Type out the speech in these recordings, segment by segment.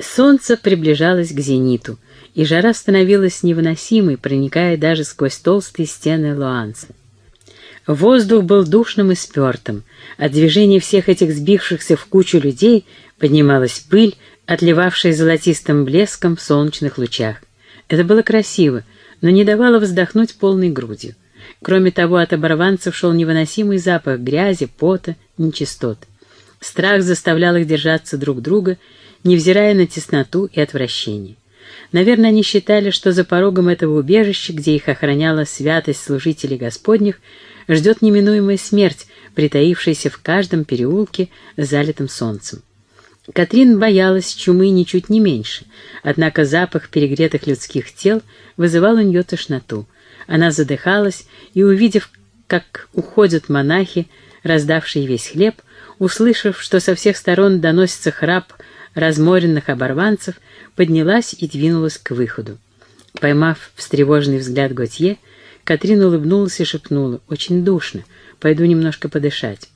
Солнце приближалось к зениту, и жара становилась невыносимой, проникая даже сквозь толстые стены Луанса. Воздух был душным и спертым. От движения всех этих сбившихся в кучу людей поднималась пыль, отливавшая золотистым блеском в солнечных лучах. Это было красиво, но не давало вздохнуть полной грудью. Кроме того, от оборванцев шел невыносимый запах грязи, пота, нечистот. Страх заставлял их держаться друг друга, невзирая на тесноту и отвращение. Наверное, они считали, что за порогом этого убежища, где их охраняла святость служителей Господних, ждет неминуемая смерть, притаившаяся в каждом переулке, залитым солнцем. Катрин боялась чумы ничуть не меньше, однако запах перегретых людских тел вызывал у нее тошноту. Она задыхалась и, увидев, как уходят монахи, раздавшие весь хлеб, услышав, что со всех сторон доносится храп разморенных оборванцев, поднялась и двинулась к выходу. Поймав встревоженный взгляд Готье, Катрин улыбнулась и шепнула, «Очень душно, пойду немножко подышать».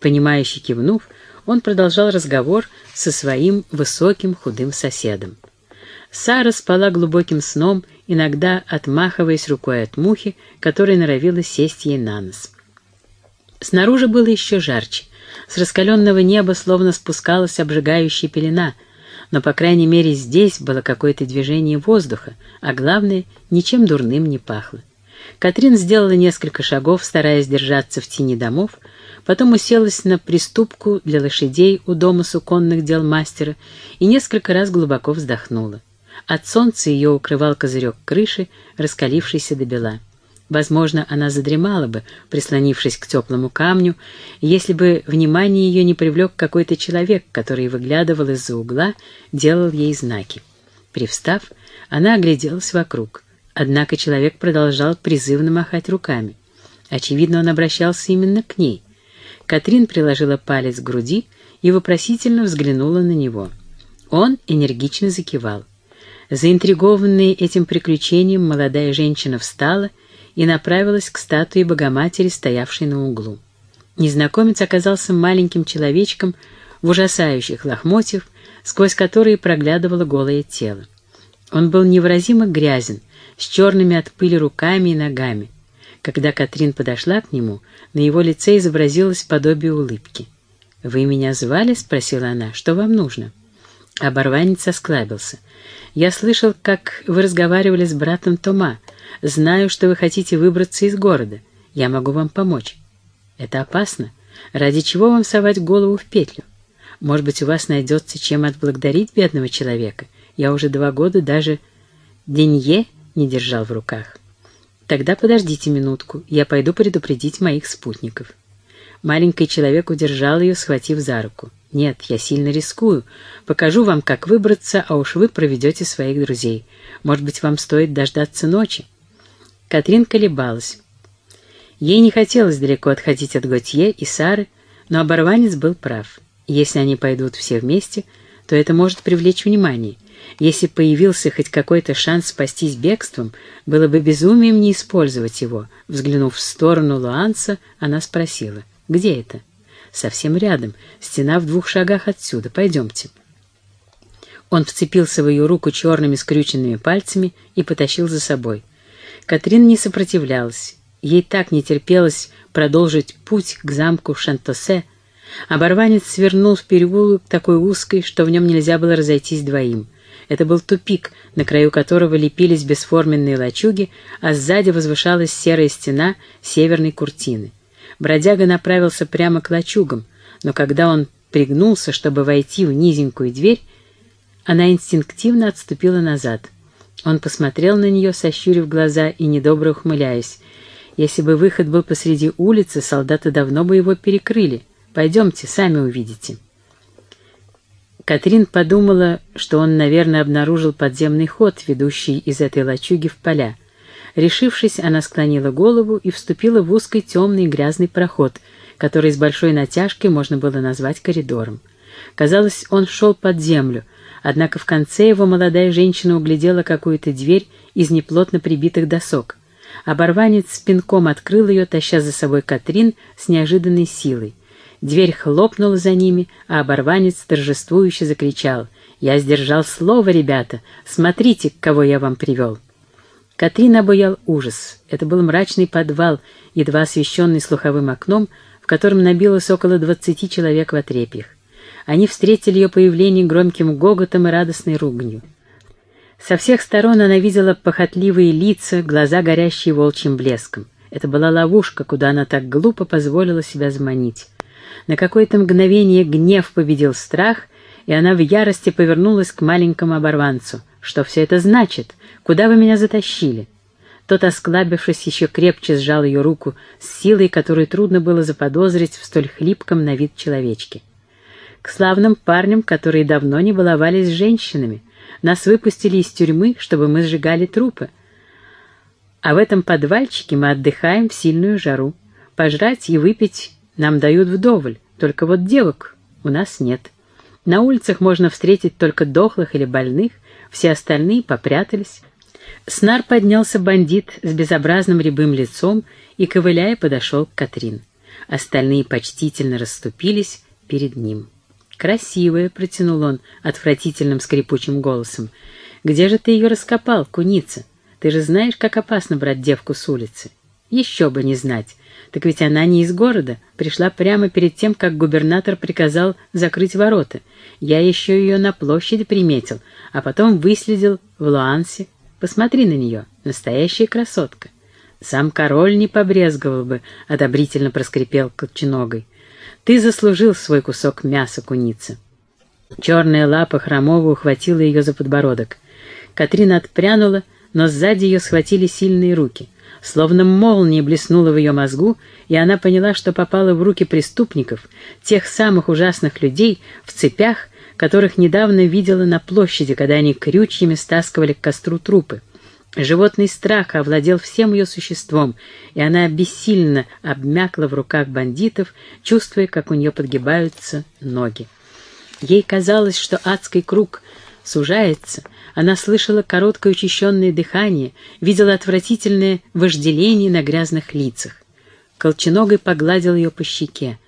Понимающе кивнув, он продолжал разговор со своим высоким худым соседом. Сара спала глубоким сном, иногда отмахиваясь рукой от мухи, которая норовила сесть ей на нос. Снаружи было еще жарче. С раскаленного неба словно спускалась обжигающая пелена, но, по крайней мере, здесь было какое-то движение воздуха, а главное, ничем дурным не пахло. Катрин сделала несколько шагов, стараясь держаться в тени домов, потом уселась на приступку для лошадей у дома суконных дел мастера и несколько раз глубоко вздохнула. От солнца ее укрывал козырек крыши, раскалившийся до бела. Возможно, она задремала бы, прислонившись к теплому камню, если бы внимание ее не привлек какой-то человек, который выглядывал из-за угла, делал ей знаки. Привстав, она огляделась вокруг. Однако человек продолжал призывно махать руками. Очевидно, он обращался именно к ней. Катрин приложила палец к груди и вопросительно взглянула на него. Он энергично закивал. Заинтригованная этим приключением, молодая женщина встала и направилась к статуе Богоматери, стоявшей на углу. Незнакомец оказался маленьким человечком в ужасающих лохмотьях, сквозь которые проглядывало голое тело. Он был невыразимо грязен, с черными от пыли руками и ногами. Когда Катрин подошла к нему, на его лице изобразилось подобие улыбки. «Вы меня звали?» — спросила она. «Что вам нужно?» Оборванец осклабился. «Я слышал, как вы разговаривали с братом Тома. Знаю, что вы хотите выбраться из города. Я могу вам помочь. Это опасно. Ради чего вам совать голову в петлю? Может быть, у вас найдется чем отблагодарить бедного человека? Я уже два года даже денье не держал в руках. Тогда подождите минутку, я пойду предупредить моих спутников. Маленький человек удержал ее, схватив за руку. «Нет, я сильно рискую. Покажу вам, как выбраться, а уж вы проведете своих друзей. Может быть, вам стоит дождаться ночи?» Катрин колебалась. Ей не хотелось далеко отходить от Готье и Сары, но оборванец был прав. Если они пойдут все вместе, то это может привлечь внимание. Если появился хоть какой-то шанс спастись бегством, было бы безумием не использовать его. Взглянув в сторону Луанса, она спросила, «Где это?» «Совсем рядом. Стена в двух шагах отсюда. Пойдемте». Он вцепился в ее руку черными скрюченными пальцами и потащил за собой. Катрин не сопротивлялась. Ей так не терпелось продолжить путь к замку Шантосе. Оборванец свернул в переулок такой узкой, что в нем нельзя было разойтись двоим. Это был тупик, на краю которого лепились бесформенные лачуги, а сзади возвышалась серая стена северной куртины. Бродяга направился прямо к лачугам, но когда он пригнулся, чтобы войти в низенькую дверь, она инстинктивно отступила назад — он посмотрел на нее, сощурив глаза и недобро ухмыляясь. «Если бы выход был посреди улицы, солдаты давно бы его перекрыли. Пойдемте, сами увидите». Катрин подумала, что он, наверное, обнаружил подземный ход, ведущий из этой лачуги в поля. Решившись, она склонила голову и вступила в узкий темный грязный проход, который с большой натяжкой можно было назвать коридором. Казалось, он шел под землю, Однако в конце его молодая женщина углядела какую-то дверь из неплотно прибитых досок. Оборванец пинком открыл ее, таща за собой Катрин с неожиданной силой. Дверь хлопнула за ними, а оборванец торжествующе закричал. «Я сдержал слово, ребята! Смотрите, кого я вам привел!» Катрин обуял ужас. Это был мрачный подвал, едва освещенный слуховым окном, в котором набилось около двадцати человек в отрепьях. Они встретили ее появление громким гоготом и радостной руганью. Со всех сторон она видела похотливые лица, глаза, горящие волчьим блеском. Это была ловушка, куда она так глупо позволила себя заманить. На какое-то мгновение гнев победил страх, и она в ярости повернулась к маленькому оборванцу. «Что все это значит? Куда вы меня затащили?» Тот, осклабившись, еще крепче сжал ее руку с силой, которую трудно было заподозрить в столь хлипком на вид человечке. «К славным парням, которые давно не баловались с женщинами. Нас выпустили из тюрьмы, чтобы мы сжигали трупы. А в этом подвальчике мы отдыхаем в сильную жару. Пожрать и выпить нам дают вдоволь, только вот девок у нас нет. На улицах можно встретить только дохлых или больных, все остальные попрятались. С нар поднялся бандит с безобразным рябым лицом и, ковыляя, подошел к Катрин. Остальные почтительно расступились перед ним. «Красивая», — протянул он отвратительным скрипучим голосом. «Где же ты ее раскопал, куница? Ты же знаешь, как опасно брать девку с улицы». «Еще бы не знать. Так ведь она не из города, пришла прямо перед тем, как губернатор приказал закрыть ворота. Я еще ее на площади приметил, а потом выследил в Луансе. Посмотри на нее, настоящая красотка. Сам король не побрезговал бы, — одобрительно проскрипел колченогой. Ты заслужил свой кусок мяса, куница. Черная лапа хромого ухватила ее за подбородок. Катрина отпрянула, но сзади ее схватили сильные руки. Словно молния блеснула в ее мозгу, и она поняла, что попала в руки преступников, тех самых ужасных людей в цепях, которых недавно видела на площади, когда они крючьями стаскивали к костру трупы. Животный страх овладел всем ее существом, и она бессильно обмякла в руках бандитов, чувствуя, как у нее подгибаются ноги. Ей казалось, что адский круг сужается, она слышала короткое учащенное дыхание, видела отвратительное вожделение на грязных лицах. Колченогой погладил ее по щеке.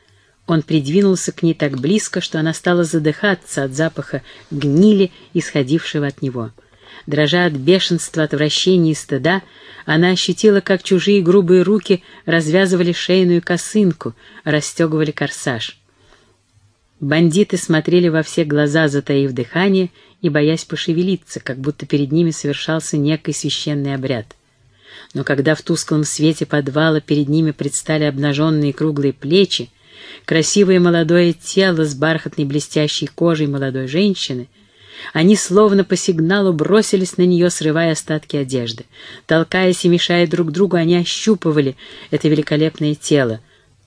Он придвинулся к ней так близко, что она стала задыхаться от запаха гнили, исходившего от него. Дрожа от бешенства, отвращения и стыда, она ощутила, как чужие грубые руки развязывали шейную косынку, расстегивали корсаж. Бандиты смотрели во все глаза, затаив дыхание и боясь пошевелиться, как будто перед ними совершался некий священный обряд. Но когда в тусклом свете подвала перед ними предстали обнаженные круглые плечи, красивое молодое тело с бархатной блестящей кожей молодой женщины, они словно по сигналу бросились на нее, срывая остатки одежды. Толкаясь и мешая друг другу, они ощупывали это великолепное тело.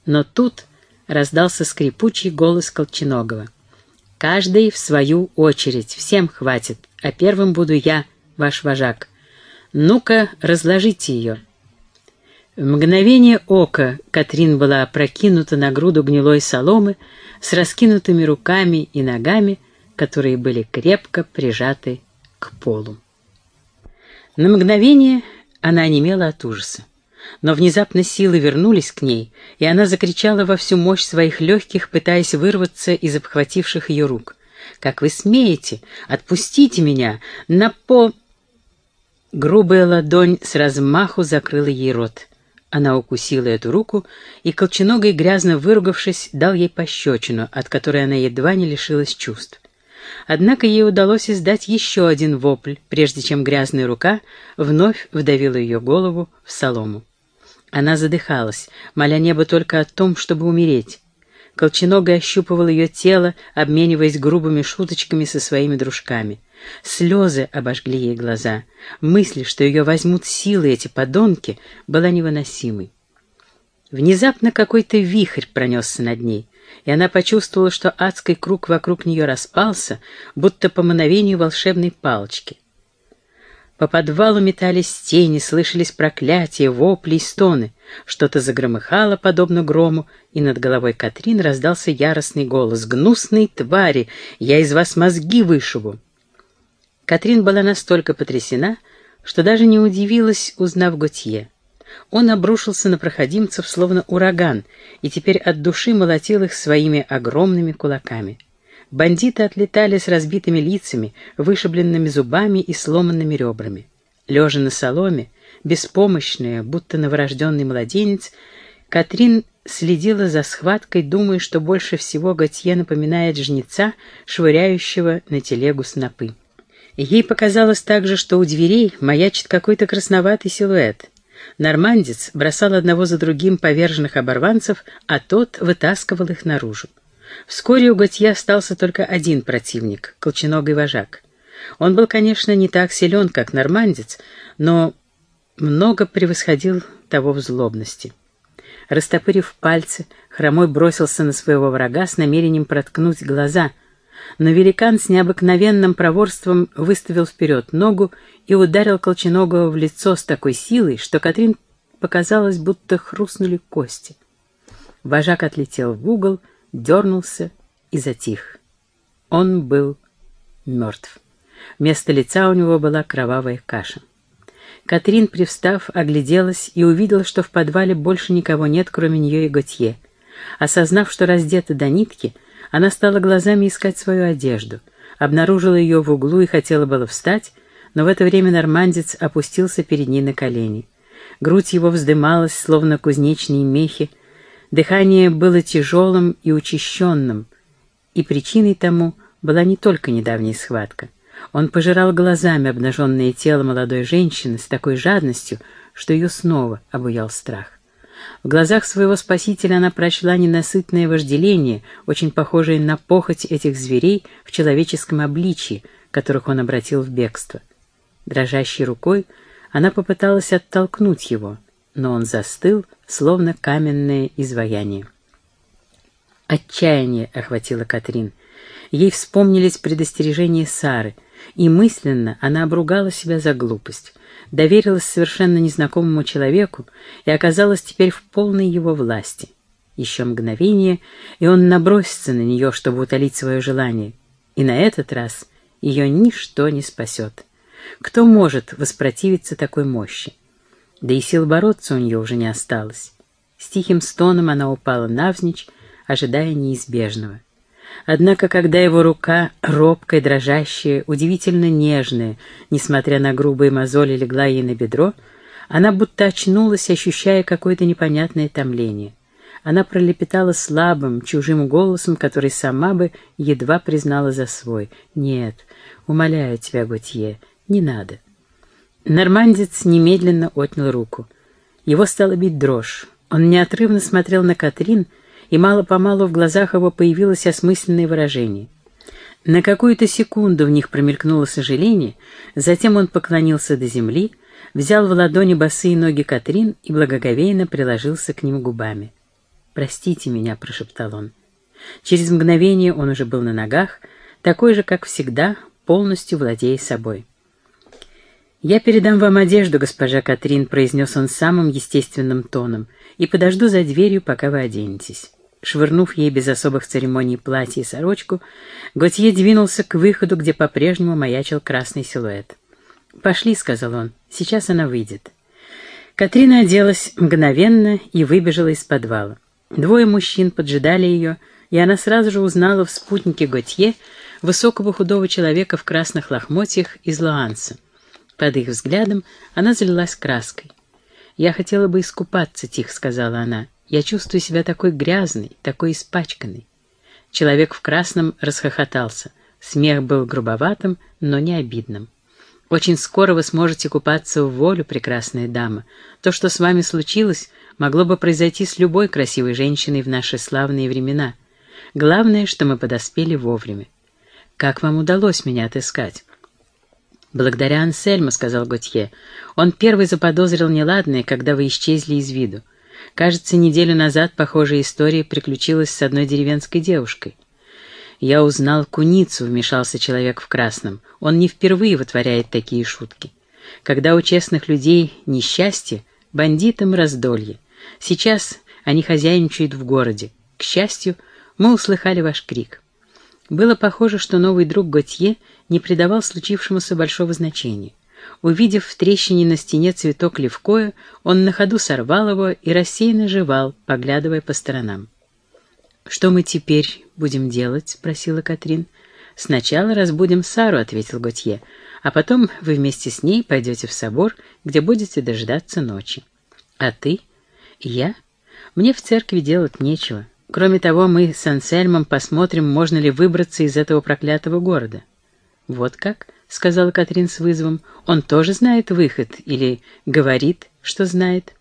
Но тут раздался скрипучий голос Колченогова. «Каждый в свою очередь, всем хватит, а первым буду я, ваш вожак. Ну-ка, разложите ее». В мгновение ока Катрин была опрокинута на груду гнилой соломы с раскинутыми руками и ногами, которые были крепко прижаты к полу. На мгновение она онемела от ужаса. Но внезапно силы вернулись к ней, и она закричала во всю мощь своих легких, пытаясь вырваться из обхвативших ее рук. «Как вы смеете? Отпустите меня! На по...» Грубая ладонь с размаху закрыла ей рот. Она укусила эту руку, и колченогой, грязно выругавшись, дал ей пощечину, от которой она едва не лишилась чувств. Однако ей удалось издать еще один вопль, прежде чем грязная рука вновь вдавила ее голову в солому. Она задыхалась, моля небо только о том, чтобы умереть. Колченогой ощупывал ее тело, обмениваясь грубыми шуточками со своими дружками. Слезы обожгли ей глаза. Мысль, что ее возьмут силы эти подонки, была невыносимой. Внезапно какой-то вихрь пронесся над ней, и она почувствовала, что адский круг вокруг нее распался, будто по мановению волшебной палочки. По подвалу метались тени, слышались проклятия, вопли и стоны. Что-то загромыхало, подобно грому, и над головой Катрин раздался яростный голос. «Гнусные твари! Я из вас мозги вышибу!» Катрин была настолько потрясена, что даже не удивилась, узнав Готье. Он обрушился на проходимцев, словно ураган, и теперь от души молотил их своими огромными кулаками. Бандиты отлетали с разбитыми лицами, вышибленными зубами и сломанными ребрами. Лежа на соломе, беспомощная, будто новорожденный младенец, Катрин следила за схваткой, думая, что больше всего Готье напоминает жнеца, швыряющего на телегу снопы. Ей показалось также, что у дверей маячит какой-то красноватый силуэт. Нормандец бросал одного за другим поверженных оборванцев, а тот вытаскивал их наружу. Вскоре у Готье остался только один противник — колченогий вожак. Он был, конечно, не так силен, как нормандец, но много превосходил того в злобности. Растопырив пальцы, хромой бросился на своего врага с намерением проткнуть глаза, но великан с необыкновенным проворством выставил вперед ногу и ударил Колченогого в лицо с такой силой, что Катрин показалось, будто хрустнули кости. Вожак отлетел в угол, дернулся и затих. Он был мертв. Вместо лица у него была кровавая каша. Катрин, привстав, огляделась и увидела, что в подвале больше никого нет, кроме нее и Готье. Осознав, что раздета до нитки, она стала глазами искать свою одежду, обнаружила ее в углу и хотела было встать, но в это время нормандец опустился перед ней на колени. Грудь его вздымалась, словно кузнечные мехи, дыхание было тяжелым и учащенным, и причиной тому была не только недавняя схватка. Он пожирал глазами обнаженное тело молодой женщины с такой жадностью, что ее снова обуял страх. В глазах своего спасителя она прочла ненасытное вожделение, очень похожее на похоть этих зверей в человеческом обличии, которых он обратил в бегство. Дрожащей рукой она попыталась оттолкнуть его, но он застыл, словно каменное изваяние. Отчаяние охватило Катрин. Ей вспомнились предостережения Сары — и мысленно она обругала себя за глупость, доверилась совершенно незнакомому человеку и оказалась теперь в полной его власти. Еще мгновение, и он набросится на нее, чтобы утолить свое желание. И на этот раз ее ничто не спасет. Кто может воспротивиться такой мощи? Да и сил бороться у нее уже не осталось. С тихим стоном она упала навзничь, ожидая неизбежного. Однако, когда его рука, робкая, дрожащая, удивительно нежная, несмотря на грубые мозоли, легла ей на бедро, она будто очнулась, ощущая какое-то непонятное томление. Она пролепетала слабым, чужим голосом, который сама бы едва признала за свой. «Нет, умоляю тебя, Готье, не надо». Нормандец немедленно отнял руку. Его стало бить дрожь. Он неотрывно смотрел на Катрин, и мало-помалу в глазах его появилось осмысленное выражение. На какую-то секунду в них промелькнуло сожаление, затем он поклонился до земли, взял в ладони босые ноги Катрин и благоговейно приложился к ним губами. «Простите меня», — прошептал он. Через мгновение он уже был на ногах, такой же, как всегда, полностью владея собой. «Я передам вам одежду, госпожа Катрин», — произнес он самым естественным тоном, «и подожду за дверью, пока вы оденетесь». Швырнув ей без особых церемоний платье и сорочку, Готье двинулся к выходу, где по-прежнему маячил красный силуэт. «Пошли», — сказал он, — «сейчас она выйдет». Катрина оделась мгновенно и выбежала из подвала. Двое мужчин поджидали ее, и она сразу же узнала в спутнике Готье высокого худого человека в красных лохмотьях из Луанса. Под их взглядом она залилась краской. «Я хотела бы искупаться», — тихо сказала она. Я чувствую себя такой грязной, такой испачканной. Человек в красном расхохотался. Смех был грубоватым, но не обидным. Очень скоро вы сможете купаться в волю, прекрасная дама. То, что с вами случилось, могло бы произойти с любой красивой женщиной в наши славные времена. Главное, что мы подоспели вовремя. Как вам удалось меня отыскать? «Благодаря Ансельму», — сказал Готье. «Он первый заподозрил неладное, когда вы исчезли из виду. Кажется, неделю назад похожая история приключилась с одной деревенской девушкой. «Я узнал куницу», — вмешался человек в красном. «Он не впервые вытворяет такие шутки. Когда у честных людей несчастье, бандитам раздолье. Сейчас они хозяйничают в городе. К счастью, мы услыхали ваш крик». Было похоже, что новый друг Готье не придавал случившемуся большого значения. Увидев в трещине на стене цветок левкоя, он на ходу сорвал его и рассеянно жевал, поглядывая по сторонам. «Что мы теперь будем делать?» — спросила Катрин. «Сначала разбудим Сару», — ответил Готье, «а потом вы вместе с ней пойдете в собор, где будете дожидаться ночи». «А ты?» «Я? Мне в церкви делать нечего. Кроме того, мы с Ансельмом посмотрим, можно ли выбраться из этого проклятого города». «Вот как?» — сказала Катрин с вызовом. «Он тоже знает выход или говорит, что знает?»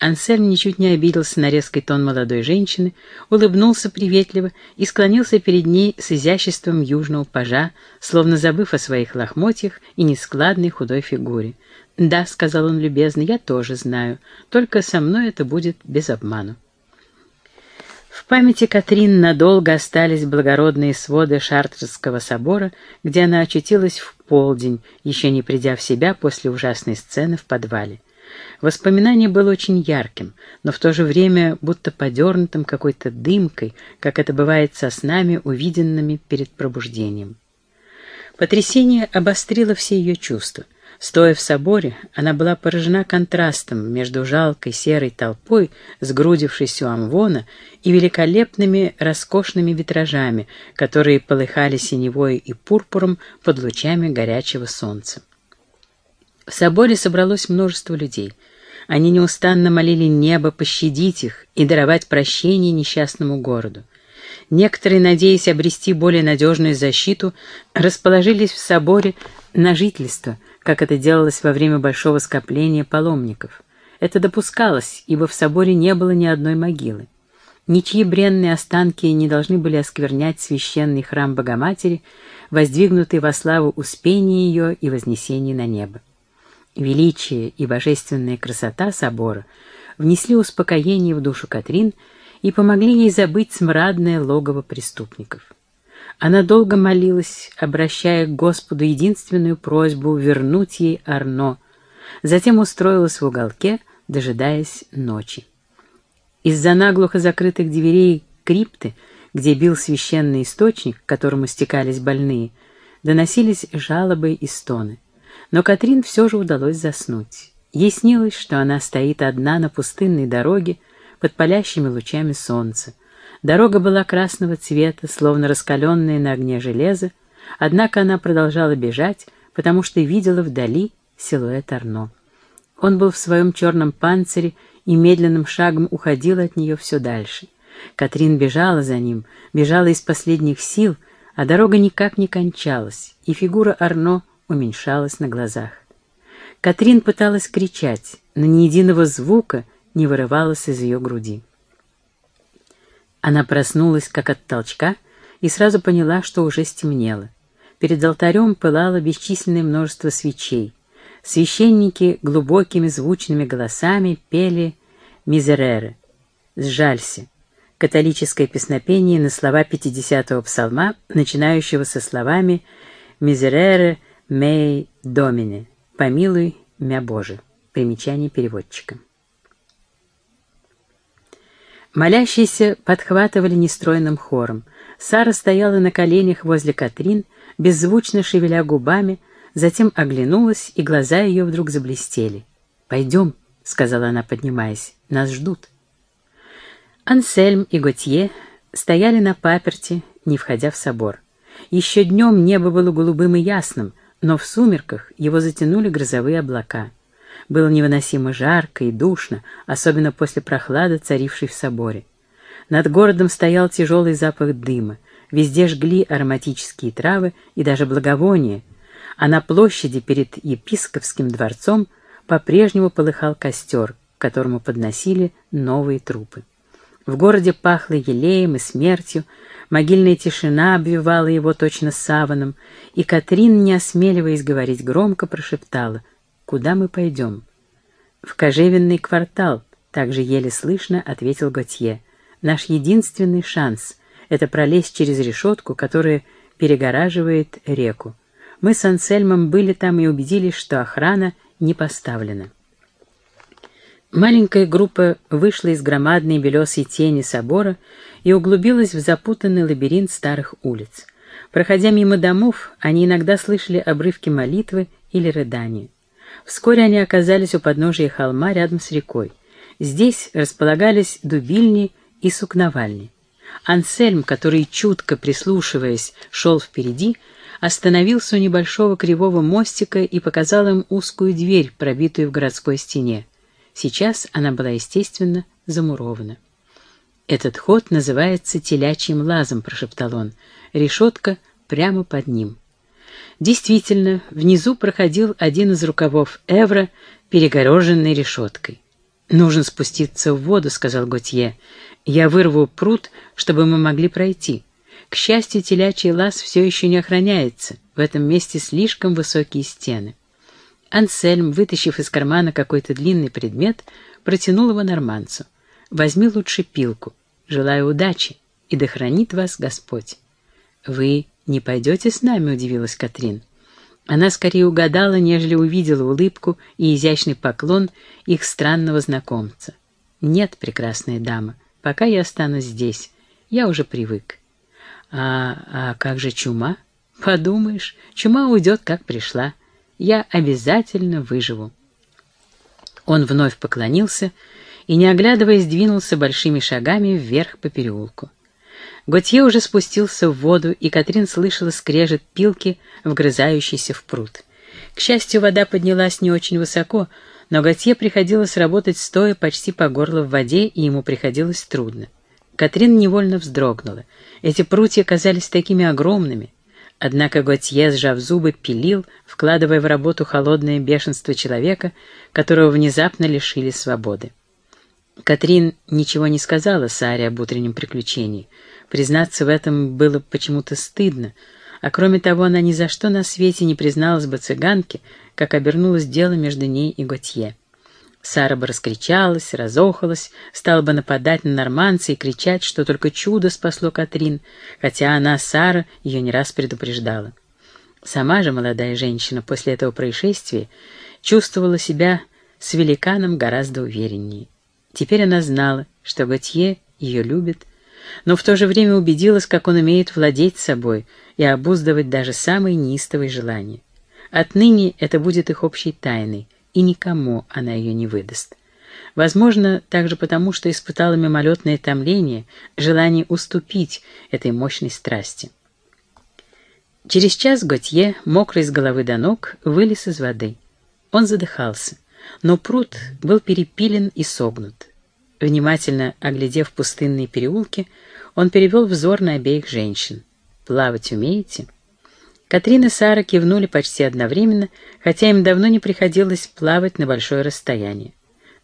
Ансельм ничуть не обиделся на резкий тон молодой женщины, улыбнулся приветливо и склонился перед ней с изяществом южного пажа, словно забыв о своих лохмотьях и нескладной худой фигуре. «Да», — сказал он любезно, — «я тоже знаю, только со мной это будет без обману». В памяти Катрин надолго остались благородные своды Шартерского собора, где она очутилась в полдень, еще не придя в себя после ужасной сцены в подвале. Воспоминание было очень ярким, но в то же время будто подернутым какой-то дымкой, как это бывает со снами, увиденными перед пробуждением. Потрясение обострило все ее чувства. Стоя в соборе, она была поражена контрастом между жалкой серой толпой, сгрудившейся у Амвона, и великолепными роскошными витражами, которые полыхали синевой и пурпуром под лучами горячего солнца. В соборе собралось множество людей. Они неустанно молили небо пощадить их и даровать прощение несчастному городу. Некоторые, надеясь обрести более надежную защиту, расположились в соборе на жительство, как это делалось во время большого скопления паломников. Это допускалось, ибо в соборе не было ни одной могилы. Ничьи бренные останки не должны были осквернять священный храм Богоматери, воздвигнутый во славу Успения ее и вознесения на небо. Величие и божественная красота собора внесли успокоение в душу Катрин и помогли ей забыть смрадное логово преступников. Она долго молилась, обращая к Господу единственную просьбу вернуть ей Арно, затем устроилась в уголке, дожидаясь ночи. Из-за наглухо закрытых дверей крипты, где бил священный источник, к которому стекались больные, доносились жалобы и стоны. Но Катрин все же удалось заснуть. Ей снилось, что она стоит одна на пустынной дороге под палящими лучами солнца. Дорога была красного цвета, словно раскаленная на огне железо, однако она продолжала бежать, потому что видела вдали силуэт Арно. Он был в своем черном панцире и медленным шагом уходил от нее все дальше. Катрин бежала за ним, бежала из последних сил, а дорога никак не кончалась, и фигура Арно — уменьшалась на глазах. Катрин пыталась кричать, но ни единого звука не вырывалось из ее груди. Она проснулась, как от толчка, и сразу поняла, что уже стемнело. Перед алтарем пылало бесчисленное множество свечей. Священники глубокими звучными голосами пели «Мизерере» — «Сжалься» — католическое песнопение на слова 50-го псалма, начинающего со словами «Мизерере» Мей Домине, помилуй мя Боже. Примечание переводчика. Молящиеся подхватывали нестройным хором. Сара стояла на коленях возле Катрин, беззвучно шевеля губами, затем оглянулась, и глаза ее вдруг заблестели. «Пойдем», — сказала она, поднимаясь, — «нас ждут». Ансельм и Готье стояли на паперти, не входя в собор. Еще днем небо было голубым и ясным — но в сумерках его затянули грозовые облака. Было невыносимо жарко и душно, особенно после прохлады, царившей в соборе. Над городом стоял тяжелый запах дыма, везде жгли ароматические травы и даже благовония, а на площади перед епископским дворцом по-прежнему полыхал костер, к которому подносили новые трупы. В городе пахло елеем и смертью, Могильная тишина обвивала его точно саваном, и Катрин, не осмеливаясь говорить громко, прошептала «Куда мы пойдем?» «В кожевенный квартал», — также еле слышно ответил Готье. «Наш единственный шанс — это пролезть через решетку, которая перегораживает реку. Мы с Ансельмом были там и убедились, что охрана не поставлена». Маленькая группа вышла из громадной белесой тени собора и углубилась в запутанный лабиринт старых улиц. Проходя мимо домов, они иногда слышали обрывки молитвы или рыдания. Вскоре они оказались у подножия холма рядом с рекой. Здесь располагались дубильни и сукновальни. Ансельм, который, чутко прислушиваясь, шел впереди, остановился у небольшого кривого мостика и показал им узкую дверь, пробитую в городской стене. Сейчас она была, естественно, замурована. «Этот ход называется телячьим лазом», — прошептал он. «Решетка прямо под ним». Действительно, внизу проходил один из рукавов Эвра, перегороженный решеткой. «Нужно спуститься в воду», — сказал Готье. «Я вырву пруд, чтобы мы могли пройти. К счастью, телячий лаз все еще не охраняется. В этом месте слишком высокие стены». Ансельм, вытащив из кармана какой-то длинный предмет, протянул его норманцу. «Возьми лучше пилку. Желаю удачи, и да хранит вас Господь». «Вы не пойдете с нами?» — удивилась Катрин. Она скорее угадала, нежели увидела улыбку и изящный поклон их странного знакомца. «Нет, прекрасная дама, пока я останусь здесь. Я уже привык». «А, а как же чума?» «Подумаешь, чума уйдет, как пришла. Я обязательно выживу». Он вновь поклонился и, не оглядываясь, двинулся большими шагами вверх по переулку. Готье уже спустился в воду, и Катрин слышала скрежет пилки, вгрызающейся в пруд. К счастью, вода поднялась не очень высоко, но Готье приходилось работать стоя почти по горло в воде, и ему приходилось трудно. Катрин невольно вздрогнула. Эти прутья казались такими огромными. Однако Готье, сжав зубы, пилил, вкладывая в работу холодное бешенство человека, которого внезапно лишили свободы. Катрин ничего не сказала Саре об утреннем приключении — Признаться в этом было почему-то стыдно, а кроме того она ни за что на свете не призналась бы цыганке, как обернулось дело между ней и Готье. Сара бы раскричалась, разохалась, стала бы нападать на норманца и кричать, что только чудо спасло Катрин, хотя она, Сара, ее не раз предупреждала. Сама же молодая женщина после этого происшествия чувствовала себя с великаном гораздо увереннее. Теперь она знала, что Готье ее любит, но в то же время убедилась, как он умеет владеть собой и обуздывать даже самые неистовые желания. Отныне это будет их общей тайной, и никому она ее не выдаст. Возможно, также потому, что испытала мимолетное томление, желание уступить этой мощной страсти. Через час Готье, мокрый с головы до ног, вылез из воды. Он задыхался, но пруд был перепилен и согнут. Внимательно оглядев пустынные переулки, он перевел взор на обеих женщин. «Плавать умеете?» Катрин и Сара кивнули почти одновременно, хотя им давно не приходилось плавать на большое расстояние.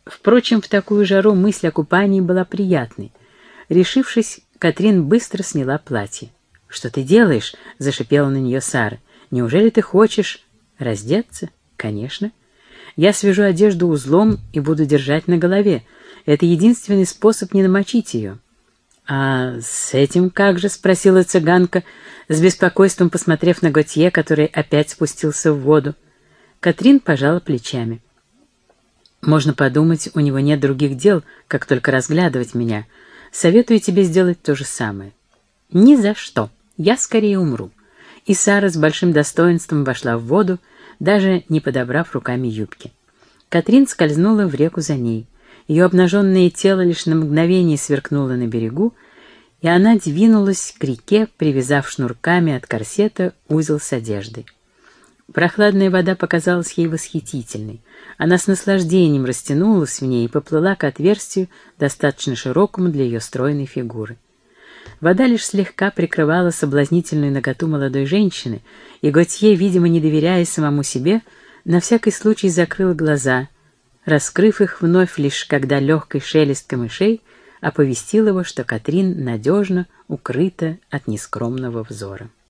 Впрочем, в такую жару мысль о купании была приятной. Решившись, Катрин быстро сняла платье. «Что ты делаешь?» — зашипела на нее Сара. «Неужели ты хочешь раздеться?» «Конечно. Я свяжу одежду узлом и буду держать на голове. Это единственный способ не намочить ее». «А с этим как же?» — спросила цыганка, с беспокойством посмотрев на Готье, который опять спустился в воду. Катрин пожала плечами. «Можно подумать, у него нет других дел, как только разглядывать меня. Советую тебе сделать то же самое». «Ни за что. Я скорее умру». И Сара с большим достоинством вошла в воду, даже не подобрав руками юбки. Катрин скользнула в реку за ней. Ее обнаженное тело лишь на мгновение сверкнуло на берегу, и она двинулась к реке, привязав шнурками от корсета узел с одеждой. Прохладная вода показалась ей восхитительной. Она с наслаждением растянулась в ней и поплыла к отверстию, достаточно широкому для ее стройной фигуры. Вода лишь слегка прикрывала соблазнительную наготу молодой женщины, и Готье, видимо, не доверяя самому себе, на всякий случай закрыл глаза — раскрыв их вновь лишь когда легкий шелест камышей оповестил его, что Катрин надежно укрыта от нескромного взора.